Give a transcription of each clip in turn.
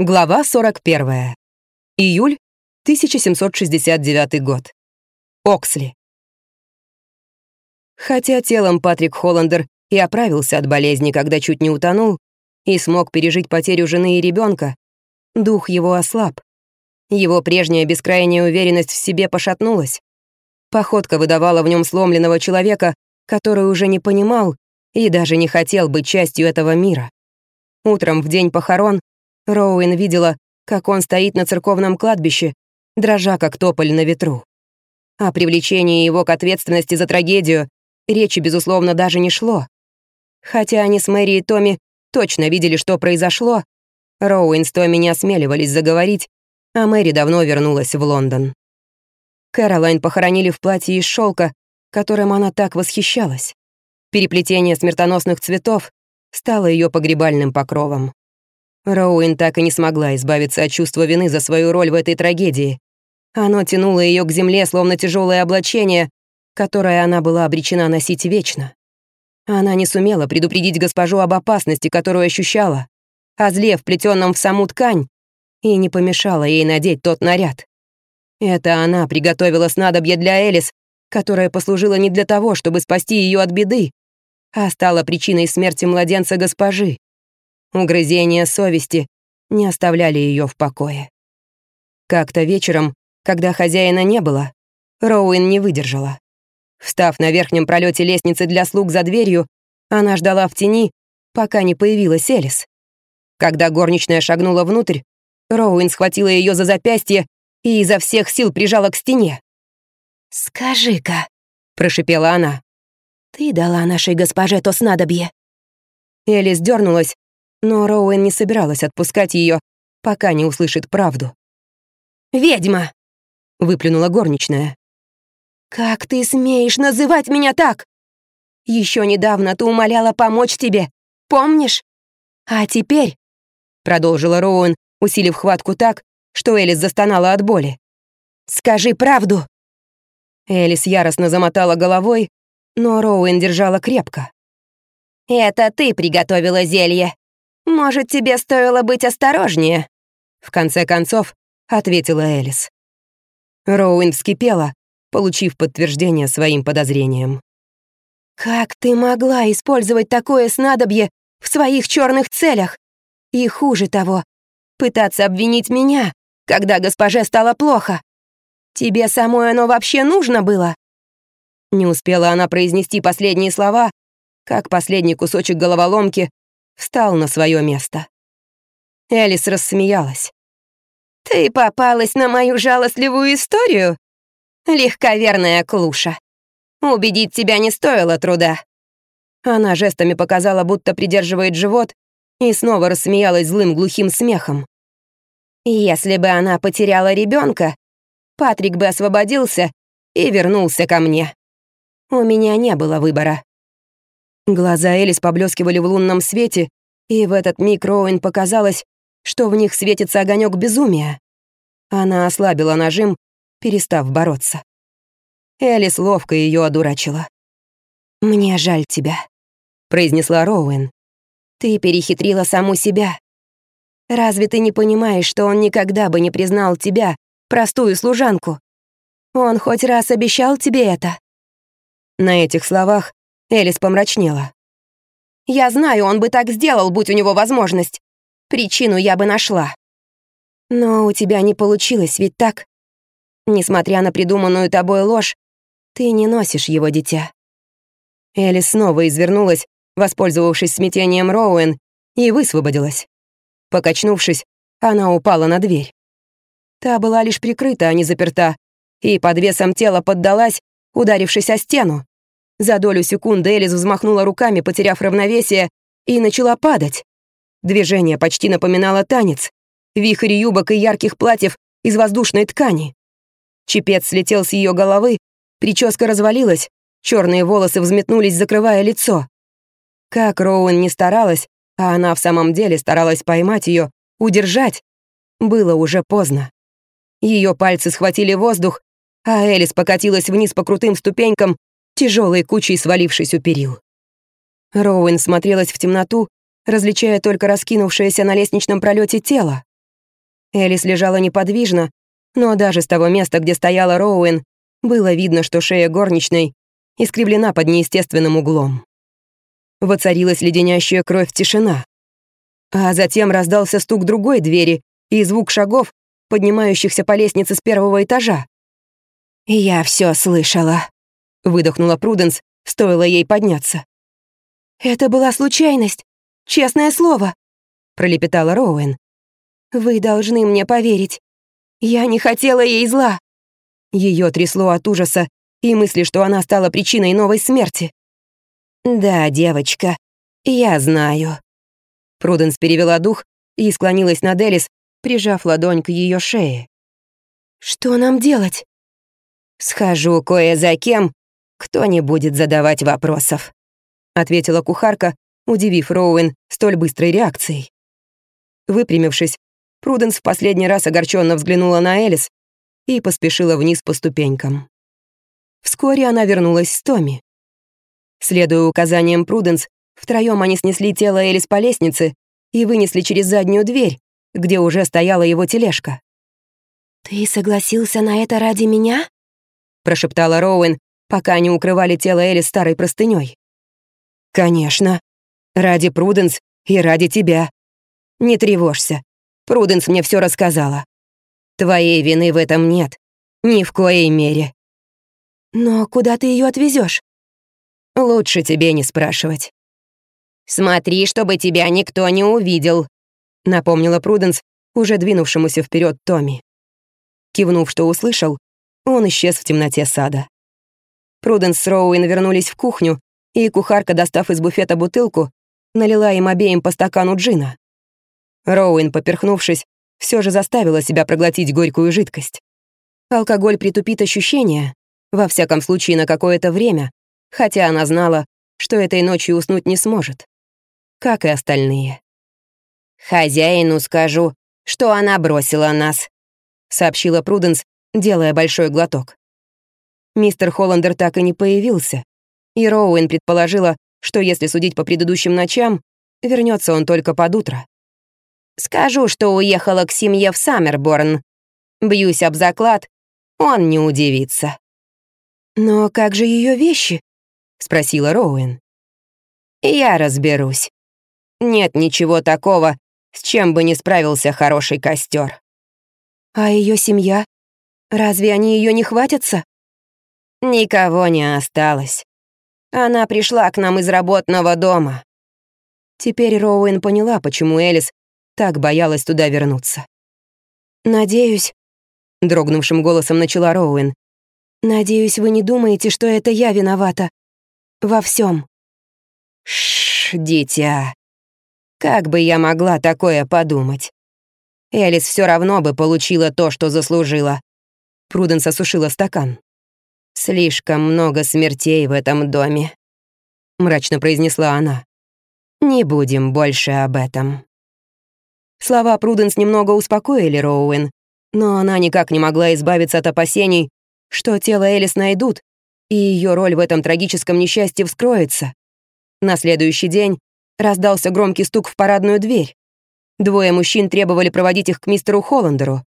Глава 41. Июль 1769 год. Оксли. Хотя телом Патрик Холландер и оправился от болезни, когда чуть не утонул, и смог пережить потерю жены и ребенка, дух его ослаб. Его прежняя бескрайняя уверенность в себе пошатнулась. Походка выдавала в нем сломленного человека, который уже не понимал и даже не хотел быть частью этого мира. Утром в день похорон Роуэн видела, как он стоит на церковном кладбище, дрожа как тополь на ветру. О привлечении его к ответственности за трагедию речи, безусловно, даже не шло. Хотя они с Мэри и Томми точно видели, что произошло, Роуэн с Томми не осмеливались заговорить, а Мэри давно вернулась в Лондон. Кэролайн похоронили в платье из шелка, которым она так восхищалась. Переплетение смертоносных цветов стало ее погребальным покровом. Роуэн так и не смогла избавиться от чувства вины за свою роль в этой трагедии. Оно тянуло ее к земле, словно тяжелое облачение, которое она была обречена носить вечно. Она не сумела предупредить госпожу об опасности, которую ощущала, о зле, вплетенном в саму ткань, и не помешала ей надеть тот наряд. Это она приготовила снадобье для Элис, которое послужило не для того, чтобы спасти ее от беды, а стало причиной смерти младенца госпожи. Угрызения совести не оставляли ее в покое. Как-то вечером, когда хозяина не было, Роуэн не выдержала. Встав на верхнем пролете лестницы для слуг за дверью, она ждала в тени, пока не появилась Элис. Когда горничная шагнула внутрь, Роуэн схватила ее за запястье и изо всех сил прижала к стене. «Скажи-ка», — прошипела она, — «ты дала нашей госпоже то снадобье?» Элис дернулась, но Роуэн не собиралась отпускать ее, пока не услышит правду. «Ведьма!» — выплюнула горничная. «Как ты смеешь называть меня так? Еще недавно ты умоляла помочь тебе, помнишь? А теперь...» — продолжила Роуэн, усилив хватку так, что Элис застонала от боли. «Скажи правду!» Элис яростно замотала головой, но Роуэн держала крепко. «Это ты приготовила зелье. Может, тебе стоило быть осторожнее?» В конце концов, ответила Элис. Роуэн вскипела, получив подтверждение своим подозрениям. «Как ты могла использовать такое снадобье в своих черных целях? И хуже того, пытаться обвинить меня, когда госпоже стало плохо. Тебе самой оно вообще нужно было?» Не успела она произнести последние слова, как последний кусочек головоломки встал на свое место. Элис рассмеялась. «Ты попалась на мою жалостливую историю? Легковерная клуша. Убедить тебя не стоило труда». Она жестами показала, будто придерживает живот, и снова рассмеялась злым глухим смехом. «Если бы она потеряла ребенка, Патрик бы освободился и вернулся ко мне. У меня не было выбора. Глаза Элис поблескивали в лунном свете, и в этот миг Роуэн показалось, что в них светится огонек безумия. Она ослабила нажим, перестав бороться. Элис ловко ее одурачила. «Мне жаль тебя», — произнесла Роуэн. «Ты перехитрила саму себя. Разве ты не понимаешь, что он никогда бы не признал тебя, простую служанку? Он хоть раз обещал тебе это?» На этих словах Элис помрачнела. «Я знаю, он бы так сделал, будь у него возможность. Причину я бы нашла. Но у тебя не получилось, ведь так? Несмотря на придуманную тобой ложь, ты не носишь его дитя». Элис снова извернулась, воспользовавшись смятением Роуэн, и высвободилась. Покачнувшись, она упала на дверь. Та была лишь прикрыта, а не заперта, и под весом тела поддалась, ударившись о стену. За долю секунды Элис взмахнула руками, потеряв равновесие, и начала падать. Движение почти напоминало танец. Вихрь юбок и ярких платьев из воздушной ткани. Чепец слетел с ее головы, прическа развалилась, черные волосы взметнулись, закрывая лицо. Как Роуэн не старалась, а она в самом деле старалась поймать ее, удержать, было уже поздно. Ее пальцы схватили воздух, а Элис покатилась вниз по крутым ступенькам, тяжелой кучей свалившись у перил. Роуэн смотрелась в темноту, различая только раскинувшееся на лестничном пролете тело. Элис лежала неподвижно, но даже с того места, где стояла Роуэн, было видно, что шея горничной искривлена под неестественным углом. Воцарилась леденящая кровь тишина. А затем раздался стук другой двери и звук шагов, поднимающихся по лестнице с первого этажа. «Я все слышала», — выдохнула Пруденс, стоило ей подняться. «Это была случайность, честное слово», — пролепетала Роуэн. «Вы должны мне поверить. Я не хотела ей зла». Ее трясло от ужаса и мысли, что она стала причиной новой смерти. «Да, девочка, я знаю». Пруденс перевела дух и склонилась над Элис, прижав ладонь к ее шее. «Что нам делать?» «Схожу кое за кем, кто не будет задавать вопросов», ответила кухарка, удивив Роуэн столь быстрой реакцией. Выпрямившись, Пруденс в последний раз огорченно взглянула на Элис и поспешила вниз по ступенькам. Вскоре она вернулась с Томи. Следуя указаниям Пруденс, втроем они снесли тело Элис по лестнице и вынесли через заднюю дверь, где уже стояла его тележка. «Ты согласился на это ради меня?» прошептала Роуэн, пока они укрывали тело Элис старой простыней. «Конечно. Ради Пруденс и ради тебя. Не тревожься. Пруденс мне все рассказала. Твоей вины в этом нет. Ни в коей мере. Но куда ты ее отвезешь? Лучше тебе не спрашивать. Смотри, чтобы тебя никто не увидел, напомнила Пруденс, уже двинувшемуся вперед Томми. Кивнув, что услышал, он исчез в темноте сада. Пруденс с Роуэн вернулись в кухню, и кухарка, достав из буфета бутылку, налила им обеим по стакану джина. Роуэн, поперхнувшись, все же заставила себя проглотить горькую жидкость. Алкоголь притупит ощущения, во всяком случае на какое-то время, хотя она знала, что этой ночью уснуть не сможет. Как и остальные. «Хозяину скажу, что она бросила нас», — сообщила Пруденс, делая большой глоток. Мистер Холландер так и не появился, и Роуэн предположила, что если судить по предыдущим ночам, вернется он только под утро. «Скажу, что уехала к семье в Саммерборн. Бьюсь об заклад, он не удивится». «Но как же ее вещи?» — спросила Роуэн. «Я разберусь. Нет ничего такого, с чем бы не справился хороший костер. «А ее семья? Разве они ее не хватятся?» «Никого не осталось. Она пришла к нам из работного дома». Теперь Роуэн поняла, почему Элис так боялась туда вернуться. «Надеюсь», — дрогнувшим голосом начала Роуэн, «надеюсь, вы не думаете, что это я виновата. Во всем. Шш, дитя. Как бы я могла такое подумать? Элис все равно бы получила то, что заслужила. Пруденс осушила стакан. «Слишком много смертей в этом доме», — мрачно произнесла она. «Не будем больше об этом». Слова Пруденс немного успокоили Роуэн, но она никак не могла избавиться от опасений, что тело Элис найдут, и ее роль в этом трагическом несчастье вскроется. На следующий день раздался громкий стук в парадную дверь. Двое мужчин требовали проводить их к мистеру Холландеру.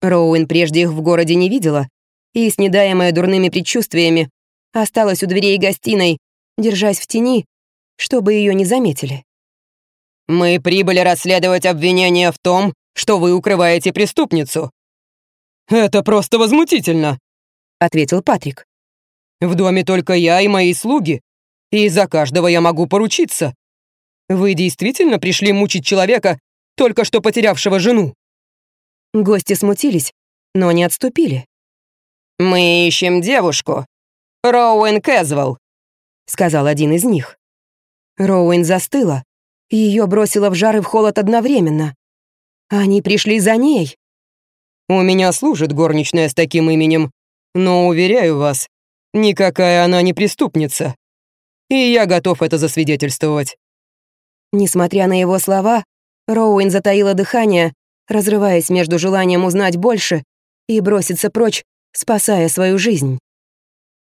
Роуэн прежде их в городе не видела, и, снедаемая дурными предчувствиями, осталась у дверей гостиной, держась в тени, чтобы ее не заметили. «Мы прибыли расследовать обвинение в том, что вы укрываете преступницу». «Это просто возмутительно», — ответил Патрик. «В доме только я и мои слуги, и за каждого я могу поручиться. Вы действительно пришли мучить человека, только что потерявшего жену?» Гости смутились, но не отступили. «Мы ищем девушку. Роуэн Кэзвелл», — сказал один из них. Роуэн застыла, ее бросило в жар и в холод одновременно. Они пришли за ней. «У меня служит горничная с таким именем, но, уверяю вас, никакая она не преступница. И я готов это засвидетельствовать». Несмотря на его слова, Роуэн затаила дыхание, разрываясь между желанием узнать больше и броситься прочь спасая свою жизнь.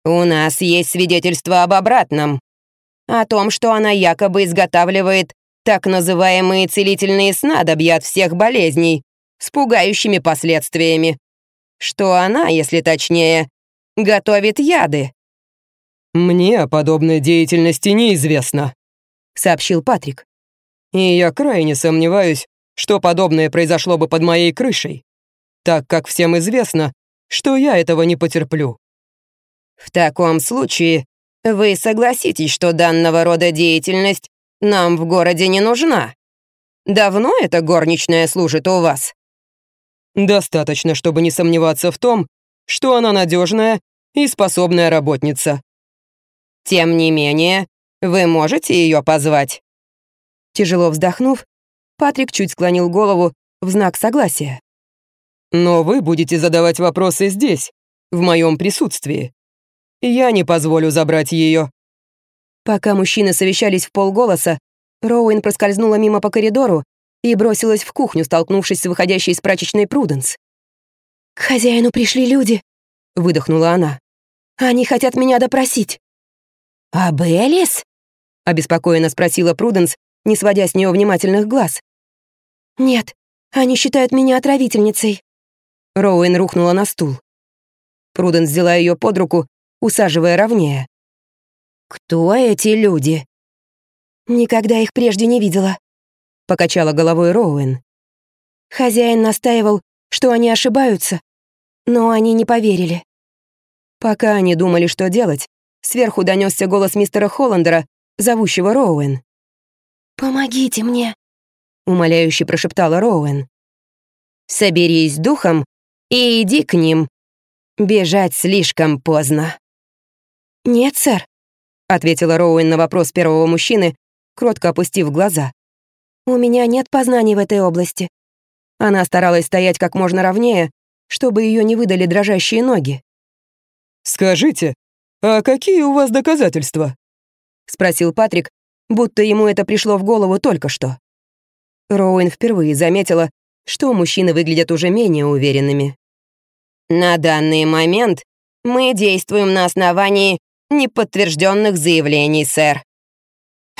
«У нас есть свидетельство об обратном. О том, что она якобы изготавливает так называемые целительные снадобья от всех болезней, с пугающими последствиями. Что она, если точнее, готовит яды. «Мне о подобной деятельности неизвестно», — сообщил Патрик. «И я крайне сомневаюсь, что подобное произошло бы под моей крышей, так как всем известно, что я этого не потерплю». «В таком случае вы согласитесь, что данного рода деятельность нам в городе не нужна? Давно эта горничная служит у вас?» «Достаточно, чтобы не сомневаться в том, что она надежная и способная работница», тем не менее, вы можете ее позвать?» Тяжело вздохнув, Патрик чуть склонил голову в знак согласия. «Но вы будете задавать вопросы здесь, в моем присутствии. Я не позволю забрать ее». Пока мужчины совещались в полголоса, Роуэн проскользнула мимо по коридору и бросилась в кухню, столкнувшись с выходящей из прачечной Пруденс. «К хозяину пришли люди», — выдохнула она. «Они хотят меня допросить». «А Беллис?» — обеспокоенно спросила Пруденс, не сводя с нее внимательных глаз. «Нет, они считают меня отравительницей». Роуэн рухнула на стул. Пруденс взяла ее под руку, усаживая ровнее. «Кто эти люди?» «Никогда их прежде не видела», — покачала головой Роуэн. Хозяин настаивал, что они ошибаются, но они не поверили. Пока они думали, что делать, Сверху донесся голос мистера Холландера, зовущего Роуэн. «Помогите мне», — умоляюще прошептала Роуэн. «Соберись духом и иди к ним. Бежать слишком поздно». «Нет, сэр», — ответила Роуэн на вопрос первого мужчины, кротко опустив глаза. «У меня нет познаний в этой области». Она старалась стоять как можно ровнее, чтобы ее не выдали дрожащие ноги. «Скажите, «А какие у вас доказательства?» — спросил Патрик, будто ему это пришло в голову только что. Роуэн впервые заметила, что мужчины выглядят уже менее уверенными. «На данный момент мы действуем на основании неподтвержденных заявлений, сэр».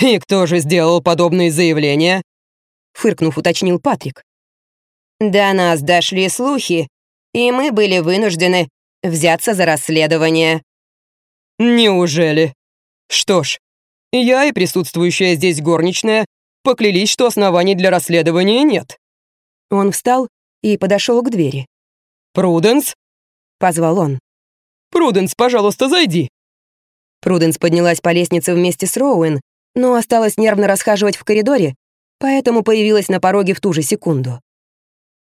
«И кто же сделал подобные заявления?» — фыркнув, уточнил Патрик. «До нас дошли слухи, и мы были вынуждены взяться за расследование», «Неужели? Что ж, я и присутствующая здесь горничная поклялись, что оснований для расследования нет». Он встал и подошел к двери. «Пруденс?» — позвал он. «Пруденс, пожалуйста, зайди». Пруденс поднялась по лестнице вместе с Роуэн, но осталась нервно расхаживать в коридоре, поэтому появилась на пороге в ту же секунду.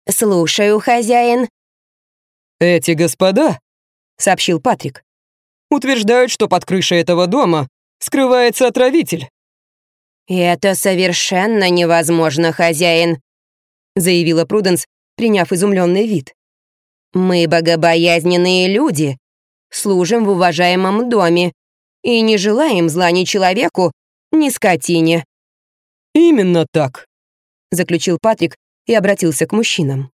«Слушаю, хозяин». «Эти господа», — сообщил Патрик, утверждают, что под крышей этого дома скрывается отравитель». «Это совершенно невозможно, хозяин», — заявила Пруденс, приняв изумленный вид. «Мы богобоязненные люди, служим в уважаемом доме и не желаем зла ни человеку, ни скотине». «Именно так», — заключил Патрик и обратился к мужчинам.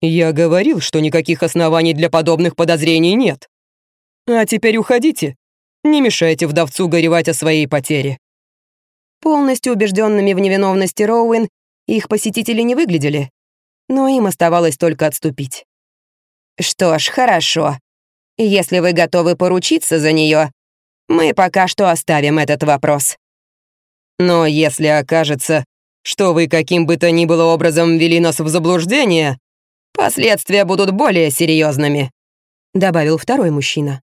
«Я говорил, что никаких оснований для подобных подозрений нет. А теперь уходите. Не мешайте вдовцу горевать о своей потере». Полностью убежденными в невиновности Роуэн их посетители не выглядели, но им оставалось только отступить. «Что ж, хорошо. Если вы готовы поручиться за нее, мы пока что оставим этот вопрос. Но если окажется, что вы каким бы то ни было образом ввели нас в заблуждение, последствия будут более серьезными», добавил второй мужчина.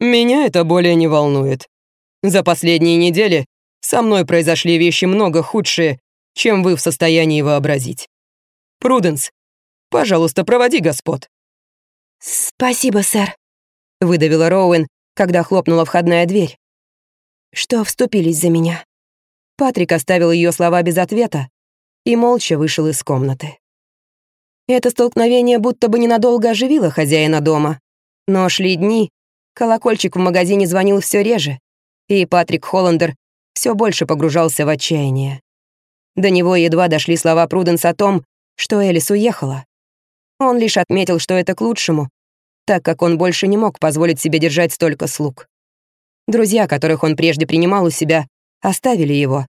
Меня это более не волнует. За последние недели со мной произошли вещи много худшие, чем вы в состоянии вообразить. Пруденс, пожалуйста, проводи господ». «Спасибо, сэр», — выдавила Роуэн, когда хлопнула входная дверь. «Что вступились за меня?» Патрик оставил ее слова без ответа и молча вышел из комнаты. Это столкновение будто бы ненадолго оживило хозяина дома, но шли дни, Колокольчик в магазине звонил все реже, и Патрик Холландер все больше погружался в отчаяние. До него едва дошли слова Пруденс о том, что Элис уехала. Он лишь отметил, что это к лучшему, так как он больше не мог позволить себе держать столько слуг. Друзья, которых он прежде принимал у себя, оставили его,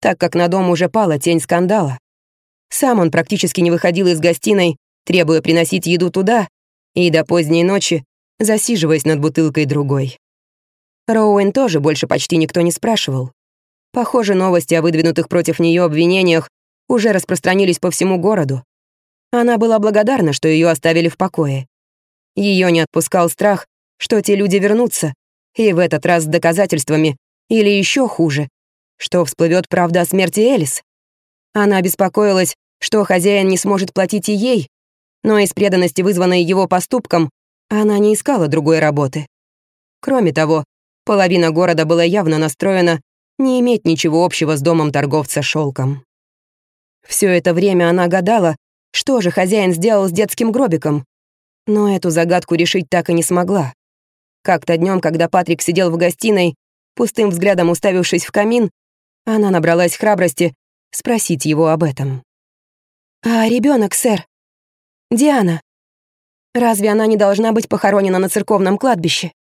так как на дом уже пала тень скандала. Сам он практически не выходил из гостиной, требуя приносить еду туда, и до поздней ночи засиживаясь над бутылкой другой. Роуэн тоже больше почти никто не спрашивал. Похоже, новости о выдвинутых против нее обвинениях уже распространились по всему городу. Она была благодарна, что ее оставили в покое. Ее не отпускал страх, что те люди вернутся, и в этот раз с доказательствами, или еще хуже, что всплывет правда о смерти Элис. Она беспокоилась, что хозяин не сможет платить и ей, но из преданности, вызванной его поступком, она не искала другой работы. Кроме того, половина города была явно настроена не иметь ничего общего с домом торговца шелком. Все это время она гадала, что же хозяин сделал с детским гробиком, но эту загадку решить так и не смогла. Как-то днем, когда Патрик сидел в гостиной, пустым взглядом уставившись в камин, она набралась храбрости спросить его об этом. «А ребенок, сэр? Диана? Разве она не должна быть похоронена на церковном кладбище?»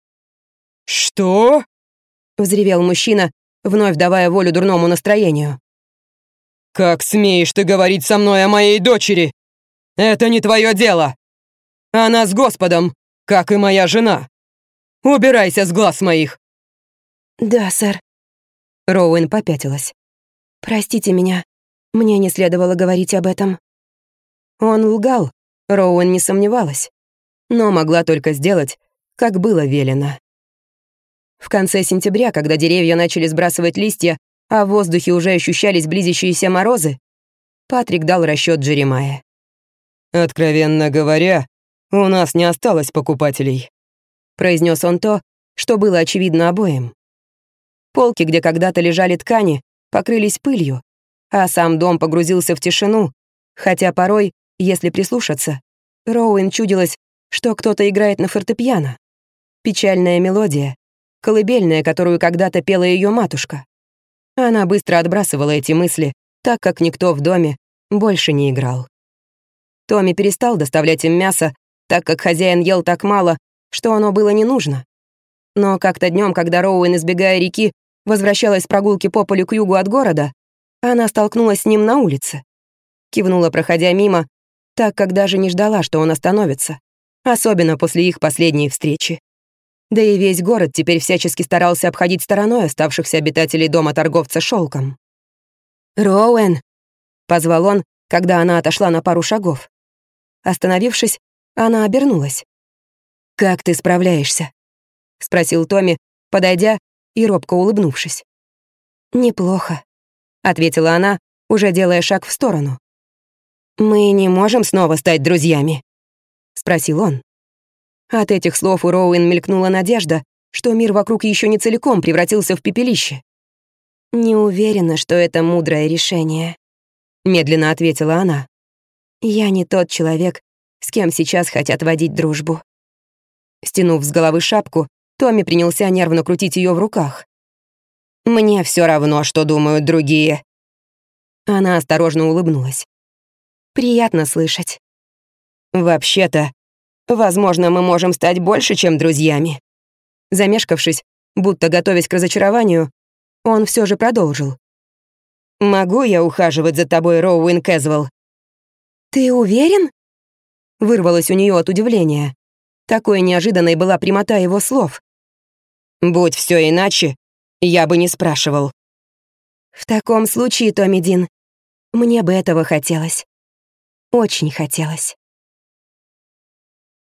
«Что?» — взревел мужчина, вновь давая волю дурному настроению. «Как смеешь ты говорить со мной о моей дочери? Это не твое дело! Она с Господом, как и моя жена. Убирайся с глаз моих!» «Да, сэр». Роуэн попятилась. «Простите меня, мне не следовало говорить об этом». Он лгал, Роуэн не сомневалась, но могла только сделать, как было велено. В конце сентября, когда деревья начали сбрасывать листья, а в воздухе уже ощущались близящиеся морозы, Патрик дал расчет Джеремая. «Откровенно говоря, у нас не осталось покупателей», произнес он то, что было очевидно обоим. Полки, где когда-то лежали ткани, покрылись пылью, а сам дом погрузился в тишину, хотя порой, если прислушаться, Роуэн чудилось, что кто-то играет на фортепиано. Печальная мелодия, колыбельная, которую когда-то пела ее матушка. Она быстро отбрасывала эти мысли, так как никто в доме больше не играл. Томми перестал доставлять им мясо, так как хозяин ел так мало, что оно было не нужно. Но как-то днем, когда Роуэн, избегая реки, возвращалась с прогулки по полю к югу от города, она столкнулась с ним на улице. Кивнула, проходя мимо, так как даже не ждала, что он остановится, особенно после их последней встречи. Да и весь город теперь всячески старался обходить стороной оставшихся обитателей дома торговца шелком. «Роуэн!» — позвал он, когда она отошла на пару шагов. Остановившись, она обернулась. «Как ты справляешься?» — спросил Томми, подойдя и робко улыбнувшись. «Неплохо», — ответила она, уже делая шаг в сторону. «Мы не можем снова стать друзьями?» — спросил он. От этих слов у Роуэн мелькнула надежда, что мир вокруг еще не целиком превратился в пепелище. «Не уверена, что это мудрое решение», — медленно ответила она. «Я не тот человек, с кем сейчас хотят водить дружбу». Стянув с головы шапку, Томми принялся нервно крутить ее в руках. «Мне все равно, что думают другие». Она осторожно улыбнулась. «Приятно слышать». «Вообще-то, возможно, мы можем стать больше, чем друзьями». Замешкавшись, будто готовясь к разочарованию, он все же продолжил. «Могу я ухаживать за тобой, Роуэн Кэзвелл?» «Ты уверен?» Вырвалось у нее от удивления. Такой неожиданной была прямота его слов. «Будь все иначе, я бы не спрашивал». «В таком случае, Томми Дин, мне бы этого хотелось. Очень хотелось».